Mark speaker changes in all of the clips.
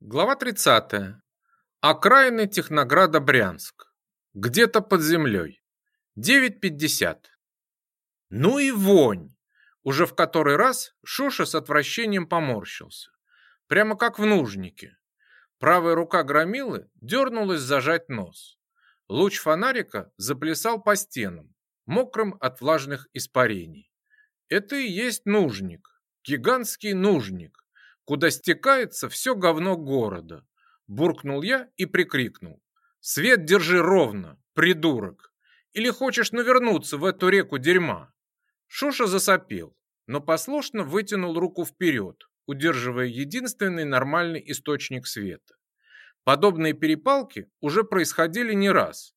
Speaker 1: Глава 30. Окраины Технограда Брянск. Где-то под землей. 9.50. Ну и вонь! Уже в который раз Шуша с отвращением поморщился. Прямо как в нужнике. Правая рука громилы дернулась зажать нос. Луч фонарика заплясал по стенам, мокрым от влажных испарений. Это и есть нужник. Гигантский нужник куда стекается все говно города. Буркнул я и прикрикнул. Свет держи ровно, придурок. Или хочешь навернуться в эту реку дерьма? Шуша засопел, но послушно вытянул руку вперед, удерживая единственный нормальный источник света. Подобные перепалки уже происходили не раз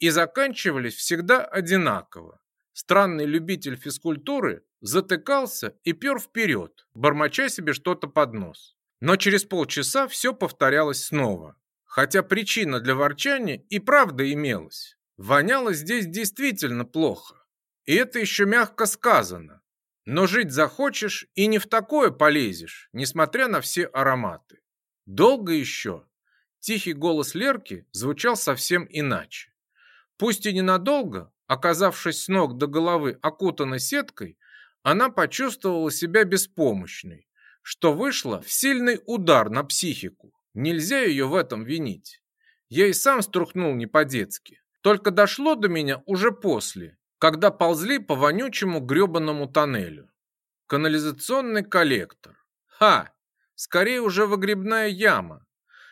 Speaker 1: и заканчивались всегда одинаково странный любитель физкультуры затыкался и пер вперед, бормоча себе что-то под нос. Но через полчаса все повторялось снова. Хотя причина для ворчания и правда имелась. Воняло здесь действительно плохо. И это еще мягко сказано. Но жить захочешь и не в такое полезешь, несмотря на все ароматы. Долго еще? Тихий голос Лерки звучал совсем иначе. Пусть и ненадолго, Оказавшись с ног до головы окутанной сеткой, она почувствовала себя беспомощной, что вышло в сильный удар на психику. Нельзя ее в этом винить. Я и сам струхнул не по-детски. Только дошло до меня уже после, когда ползли по вонючему гребаному тоннелю. Канализационный коллектор. Ха! Скорее уже выгребная яма.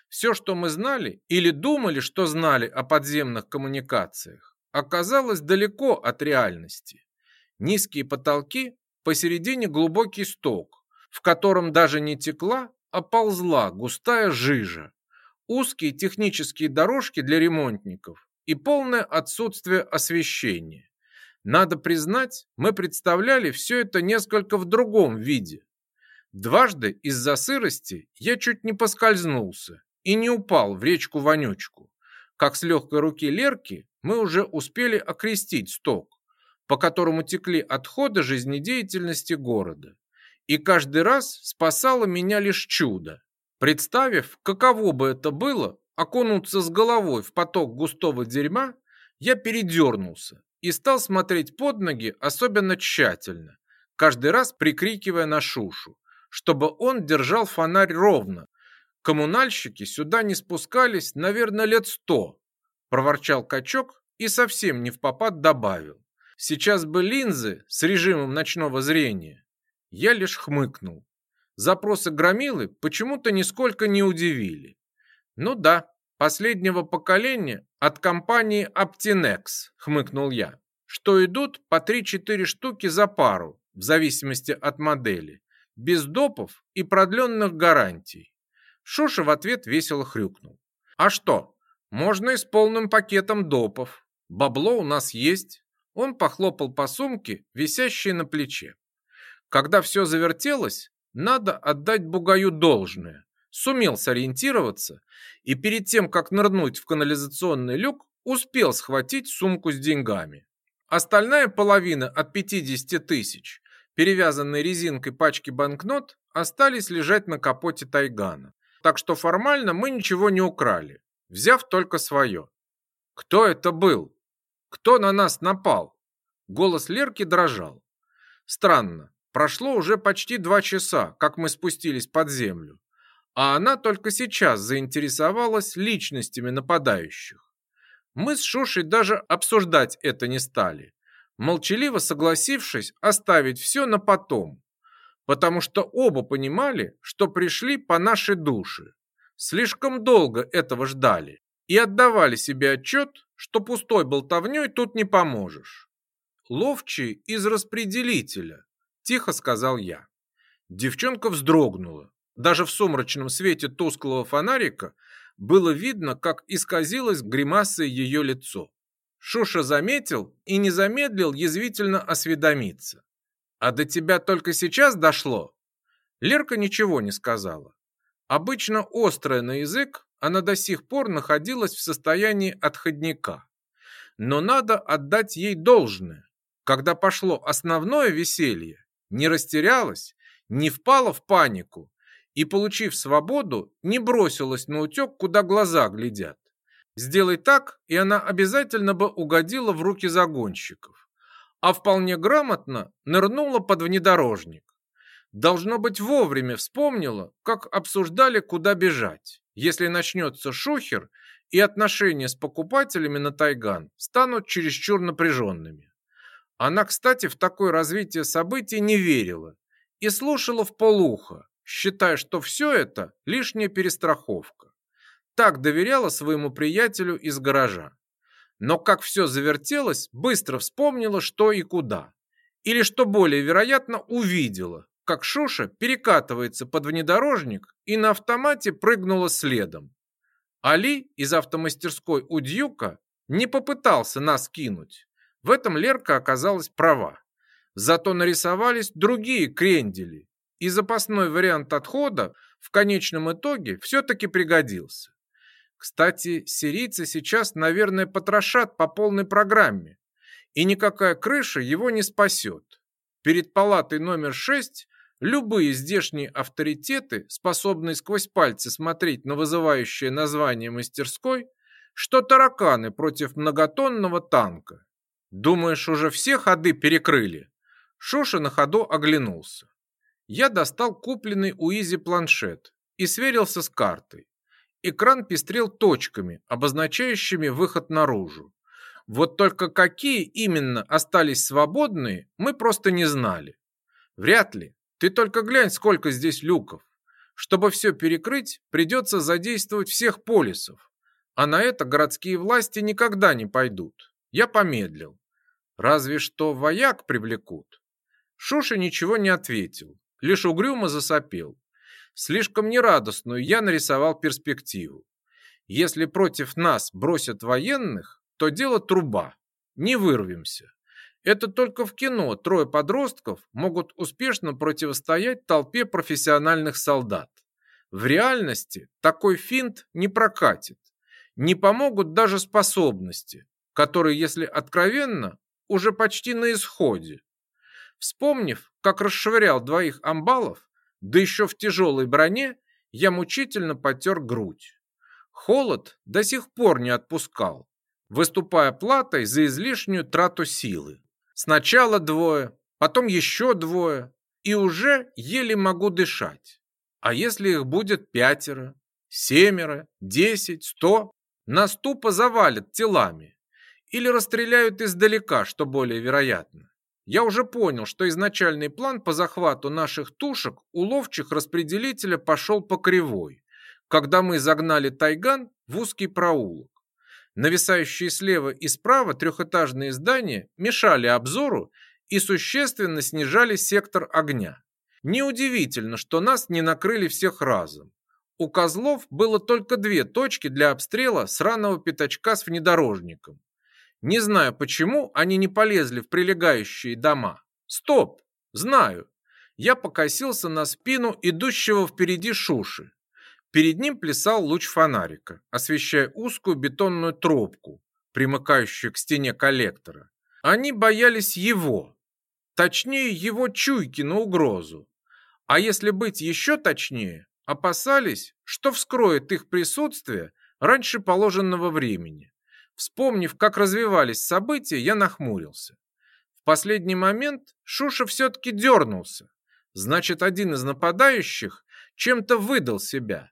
Speaker 1: Все, что мы знали или думали, что знали о подземных коммуникациях, оказалось далеко от реальности. Низкие потолки, посередине глубокий сток, в котором даже не текла, а ползла густая жижа, узкие технические дорожки для ремонтников и полное отсутствие освещения. Надо признать, мы представляли все это несколько в другом виде. Дважды из-за сырости я чуть не поскользнулся и не упал в речку-вонючку. Как с легкой руки Лерки мы уже успели окрестить сток, по которому текли отходы жизнедеятельности города. И каждый раз спасало меня лишь чудо. Представив, каково бы это было, окунуться с головой в поток густого дерьма, я передернулся и стал смотреть под ноги особенно тщательно, каждый раз прикрикивая на Шушу, чтобы он держал фонарь ровно. Коммунальщики сюда не спускались, наверное, лет сто, проворчал качок и совсем не в попад добавил. Сейчас бы линзы с режимом ночного зрения. Я лишь хмыкнул. Запросы громилы почему-то нисколько не удивили. Ну да, последнего поколения от компании Optinex, хмыкнул я, что идут по 3-4 штуки за пару, в зависимости от модели, без допов и продленных гарантий. Шуша в ответ весело хрюкнул. А что, «Можно и с полным пакетом допов. Бабло у нас есть». Он похлопал по сумке, висящей на плече. Когда все завертелось, надо отдать Бугаю должное. Сумел сориентироваться и перед тем, как нырнуть в канализационный люк, успел схватить сумку с деньгами. Остальная половина от 50 тысяч, перевязанной резинкой пачки банкнот, остались лежать на капоте Тайгана. Так что формально мы ничего не украли взяв только свое. «Кто это был? Кто на нас напал?» Голос Лерки дрожал. «Странно. Прошло уже почти два часа, как мы спустились под землю, а она только сейчас заинтересовалась личностями нападающих. Мы с Шушей даже обсуждать это не стали, молчаливо согласившись оставить все на потом, потому что оба понимали, что пришли по нашей душе. Слишком долго этого ждали и отдавали себе отчет, что пустой болтовней тут не поможешь. Ловчий из распределителя, тихо сказал я. Девчонка вздрогнула. Даже в сумрачном свете тусклого фонарика было видно, как исказилось гримасой ее лицо. Шуша заметил и не замедлил язвительно осведомиться. «А до тебя только сейчас дошло?» Лерка ничего не сказала. Обычно острая на язык, она до сих пор находилась в состоянии отходника. Но надо отдать ей должное. Когда пошло основное веселье, не растерялась, не впала в панику и, получив свободу, не бросилась на утек, куда глаза глядят. Сделай так, и она обязательно бы угодила в руки загонщиков. А вполне грамотно нырнула под внедорожник должно быть вовремя вспомнила, как обсуждали, куда бежать, если начнется шухер, и отношения с покупателями на Тайган станут чересчур напряженными. Она, кстати, в такое развитие событий не верила и слушала вполуха, считая, что все это лишняя перестраховка. Так доверяла своему приятелю из гаража. Но как все завертелось, быстро вспомнила, что и куда. Или, что более вероятно, увидела, как Шуша перекатывается под внедорожник и на автомате прыгнула следом. Али из автомастерской у Дьюка не попытался нас кинуть. В этом Лерка оказалась права. Зато нарисовались другие крендели, и запасной вариант отхода в конечном итоге все-таки пригодился. Кстати, сирийцы сейчас, наверное, потрошат по полной программе, и никакая крыша его не спасет. Перед палатой номер 6 Любые здешние авторитеты, способные сквозь пальцы смотреть на вызывающее название мастерской, что тараканы против многотонного танка. Думаешь, уже все ходы перекрыли? Шуша на ходу оглянулся. Я достал купленный у Изи планшет и сверился с картой. Экран пестрел точками, обозначающими выход наружу. Вот только какие именно остались свободные, мы просто не знали. Вряд ли ты только глянь, сколько здесь люков. Чтобы все перекрыть, придется задействовать всех полисов. А на это городские власти никогда не пойдут. Я помедлил. Разве что вояк привлекут. Шуша ничего не ответил, лишь угрюмо засопел. Слишком нерадостную я нарисовал перспективу. Если против нас бросят военных, то дело труба. Не вырвемся. Это только в кино трое подростков могут успешно противостоять толпе профессиональных солдат. В реальности такой финт не прокатит. Не помогут даже способности, которые, если откровенно, уже почти на исходе. Вспомнив, как расшвырял двоих амбалов, да еще в тяжелой броне, я мучительно потер грудь. Холод до сих пор не отпускал, выступая платой за излишнюю трату силы. Сначала двое, потом еще двое, и уже еле могу дышать. А если их будет пятеро, семеро, десять, сто, нас тупо завалят телами. Или расстреляют издалека, что более вероятно. Я уже понял, что изначальный план по захвату наших тушек у ловчих распределителя пошел по кривой, когда мы загнали тайган в узкий проулок. Нависающие слева и справа трехэтажные здания мешали обзору и существенно снижали сектор огня. Неудивительно, что нас не накрыли всех разом. У козлов было только две точки для обстрела сраного пятачка с внедорожником. Не знаю, почему они не полезли в прилегающие дома. Стоп! Знаю. Я покосился на спину идущего впереди Шуши. Перед ним плясал луч фонарика, освещая узкую бетонную тропку, примыкающую к стене коллектора. Они боялись его, точнее его чуйки на угрозу. А если быть еще точнее, опасались, что вскроет их присутствие раньше положенного времени. Вспомнив, как развивались события, я нахмурился. В последний момент Шуша все-таки дернулся. Значит, один из нападающих чем-то выдал себя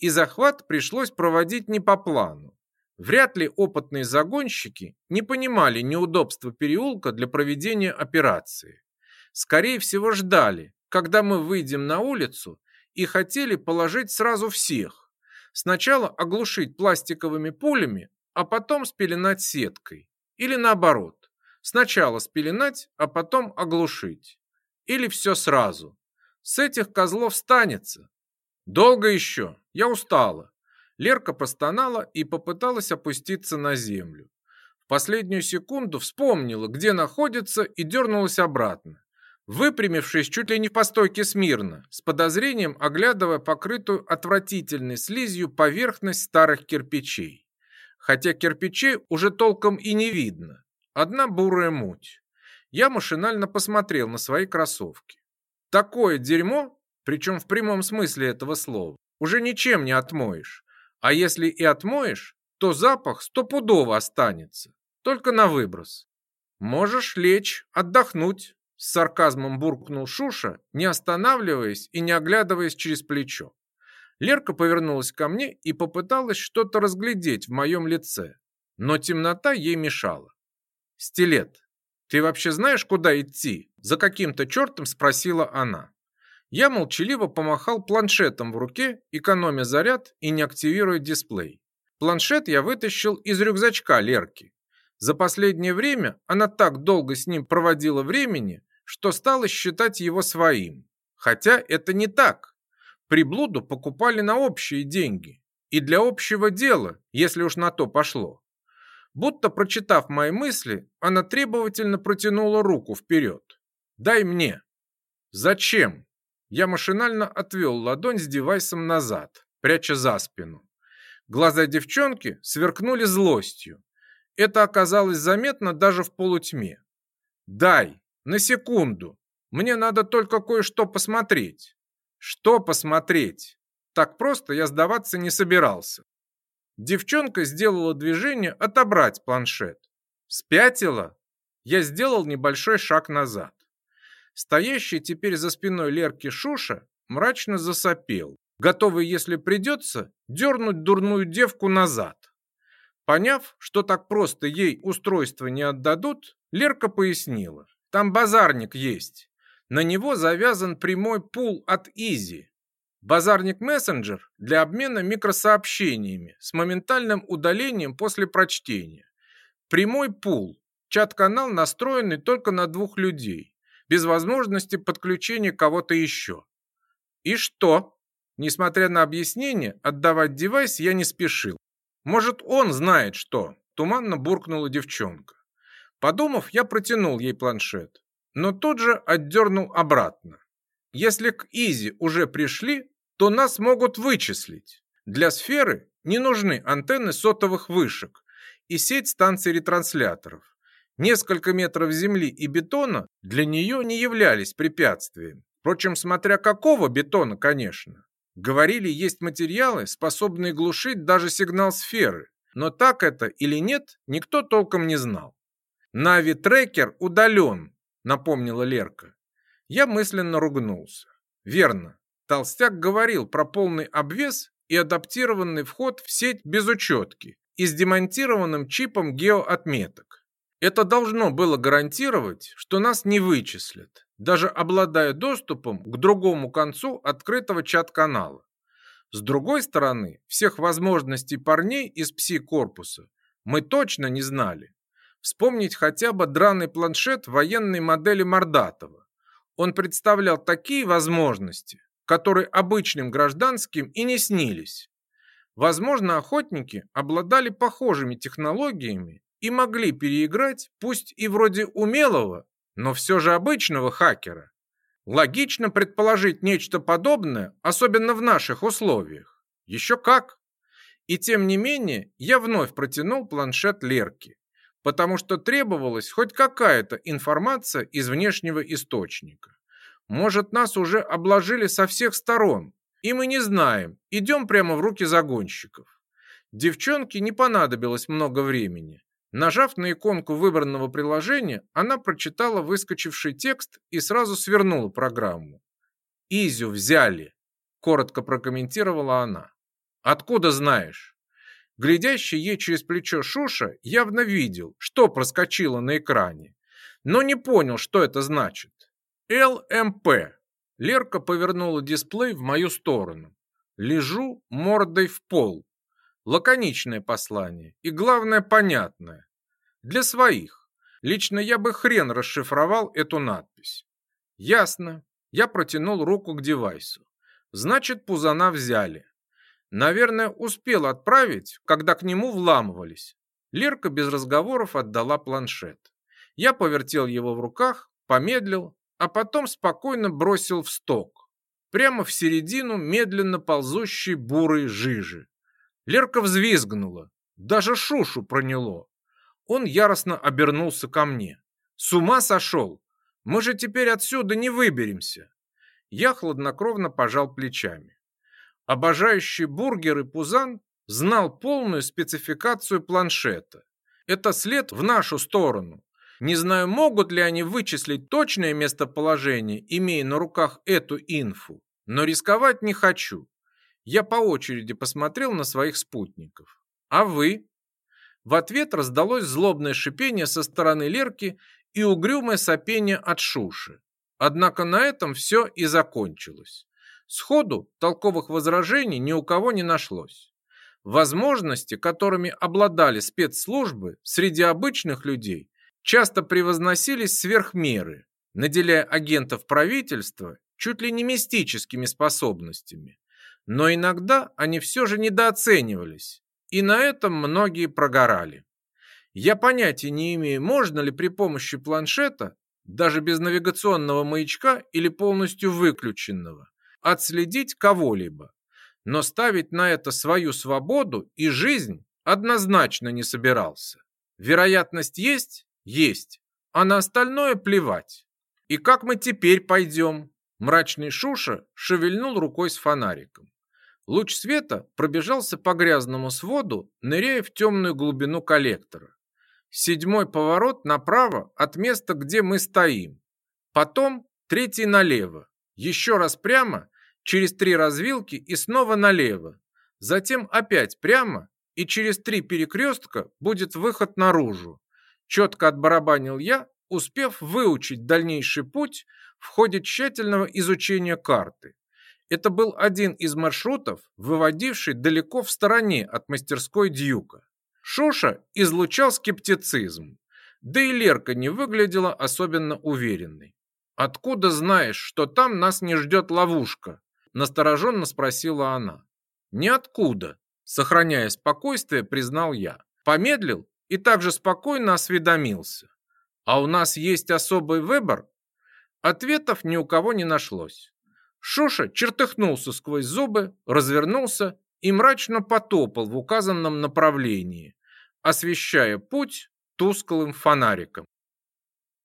Speaker 1: и захват пришлось проводить не по плану. Вряд ли опытные загонщики не понимали неудобства переулка для проведения операции. Скорее всего ждали, когда мы выйдем на улицу, и хотели положить сразу всех. Сначала оглушить пластиковыми пулями, а потом спеленать сеткой. Или наоборот, сначала спеленать, а потом оглушить. Или все сразу. С этих козлов станется. Долго еще? Я устала. Лерка простонала и попыталась опуститься на землю. В последнюю секунду вспомнила, где находится, и дернулась обратно. Выпрямившись чуть ли не по стойке смирно, с подозрением оглядывая покрытую отвратительной слизью поверхность старых кирпичей. Хотя кирпичей уже толком и не видно. Одна бурая муть. Я машинально посмотрел на свои кроссовки. Такое дерьмо, причем в прямом смысле этого слова, уже ничем не отмоешь. А если и отмоешь, то запах стопудово останется, только на выброс. Можешь лечь, отдохнуть, с сарказмом буркнул Шуша, не останавливаясь и не оглядываясь через плечо. Лерка повернулась ко мне и попыталась что-то разглядеть в моем лице, но темнота ей мешала. «Стилет, ты вообще знаешь, куда идти?» – за каким-то чертом спросила она. Я молчаливо помахал планшетом в руке, экономя заряд и не активируя дисплей. Планшет я вытащил из рюкзачка Лерки. За последнее время она так долго с ним проводила времени, что стала считать его своим. Хотя это не так. Приблуду покупали на общие деньги. И для общего дела, если уж на то пошло. Будто прочитав мои мысли, она требовательно протянула руку вперед. «Дай мне». «Зачем?» Я машинально отвел ладонь с девайсом назад, пряча за спину. Глаза девчонки сверкнули злостью. Это оказалось заметно даже в полутьме. «Дай! На секунду! Мне надо только кое-что посмотреть!» «Что посмотреть?» Так просто я сдаваться не собирался. Девчонка сделала движение отобрать планшет. «Спятила?» Я сделал небольшой шаг назад стоящий теперь за спиной Лерки Шуша, мрачно засопел, готовый, если придется, дернуть дурную девку назад. Поняв, что так просто ей устройство не отдадут, Лерка пояснила. Там базарник есть. На него завязан прямой пул от Изи. Базарник-мессенджер для обмена микросообщениями с моментальным удалением после прочтения. Прямой пул. Чат-канал настроенный только на двух людей без возможности подключения кого-то еще. И что? Несмотря на объяснение, отдавать девайс я не спешил. Может, он знает что? Туманно буркнула девчонка. Подумав, я протянул ей планшет, но тут же отдернул обратно. Если к Изи уже пришли, то нас могут вычислить. Для сферы не нужны антенны сотовых вышек и сеть станций ретрансляторов. Несколько метров земли и бетона для нее не являлись препятствием. Впрочем, смотря какого бетона, конечно. Говорили, есть материалы, способные глушить даже сигнал сферы. Но так это или нет, никто толком не знал. «Нави-трекер удален», — напомнила Лерка. Я мысленно ругнулся. Верно, Толстяк говорил про полный обвес и адаптированный вход в сеть без учетки и с демонтированным чипом геоотметок. Это должно было гарантировать, что нас не вычислят, даже обладая доступом к другому концу открытого чат-канала. С другой стороны, всех возможностей парней из пси-корпуса мы точно не знали. Вспомнить хотя бы драный планшет военной модели Мордатова. Он представлял такие возможности, которые обычным гражданским и не снились. Возможно, охотники обладали похожими технологиями и могли переиграть, пусть и вроде умелого, но все же обычного хакера. Логично предположить нечто подобное, особенно в наших условиях. Еще как! И тем не менее, я вновь протянул планшет Лерки, потому что требовалась хоть какая-то информация из внешнего источника. Может, нас уже обложили со всех сторон, и мы не знаем, идем прямо в руки загонщиков. Девчонке не понадобилось много времени. Нажав на иконку выбранного приложения, она прочитала выскочивший текст и сразу свернула программу. «Изю взяли», — коротко прокомментировала она. «Откуда знаешь?» Глядящий ей через плечо Шуша явно видел, что проскочило на экране, но не понял, что это значит. «ЛМП». Лерка повернула дисплей в мою сторону. Лежу мордой в пол, лаконичное послание и, главное, понятное. Для своих. Лично я бы хрен расшифровал эту надпись. Ясно. Я протянул руку к девайсу. Значит, пузана взяли. Наверное, успел отправить, когда к нему вламывались. Лерка без разговоров отдала планшет. Я повертел его в руках, помедлил, а потом спокойно бросил в сток. Прямо в середину медленно ползущей бурой жижи. Лерка взвизгнула, даже Шушу проняло. Он яростно обернулся ко мне. «С ума сошел! Мы же теперь отсюда не выберемся!» Я хладнокровно пожал плечами. Обожающий бургеры Пузан знал полную спецификацию планшета. Это след в нашу сторону. Не знаю, могут ли они вычислить точное местоположение, имея на руках эту инфу, но рисковать не хочу. Я по очереди посмотрел на своих спутников. «А вы?» В ответ раздалось злобное шипение со стороны Лерки и угрюмое сопение от Шуши. Однако на этом все и закончилось. Сходу толковых возражений ни у кого не нашлось. Возможности, которыми обладали спецслужбы среди обычных людей, часто превозносились сверх меры, наделяя агентов правительства чуть ли не мистическими способностями но иногда они все же недооценивались, и на этом многие прогорали. Я понятия не имею, можно ли при помощи планшета, даже без навигационного маячка или полностью выключенного, отследить кого-либо. Но ставить на это свою свободу и жизнь однозначно не собирался. Вероятность есть? Есть. А на остальное плевать. И как мы теперь пойдем? Мрачный Шуша шевельнул рукой с фонариком. Луч света пробежался по грязному своду, ныряя в темную глубину коллектора. Седьмой поворот направо от места, где мы стоим. Потом третий налево. Еще раз прямо, через три развилки и снова налево. Затем опять прямо, и через три перекрестка будет выход наружу. Четко отбарабанил я, успев выучить дальнейший путь в ходе тщательного изучения карты. Это был один из маршрутов, выводивший далеко в стороне от мастерской Дьюка. Шуша излучал скептицизм, да и Лерка не выглядела особенно уверенной. «Откуда знаешь, что там нас не ждет ловушка?» – настороженно спросила она. «Ниоткуда», – сохраняя спокойствие, признал я. Помедлил и также спокойно осведомился. «А у нас есть особый выбор?» Ответов ни у кого не нашлось. Шуша чертыхнулся сквозь зубы, развернулся и мрачно потопал в указанном направлении, освещая путь тусклым фонариком.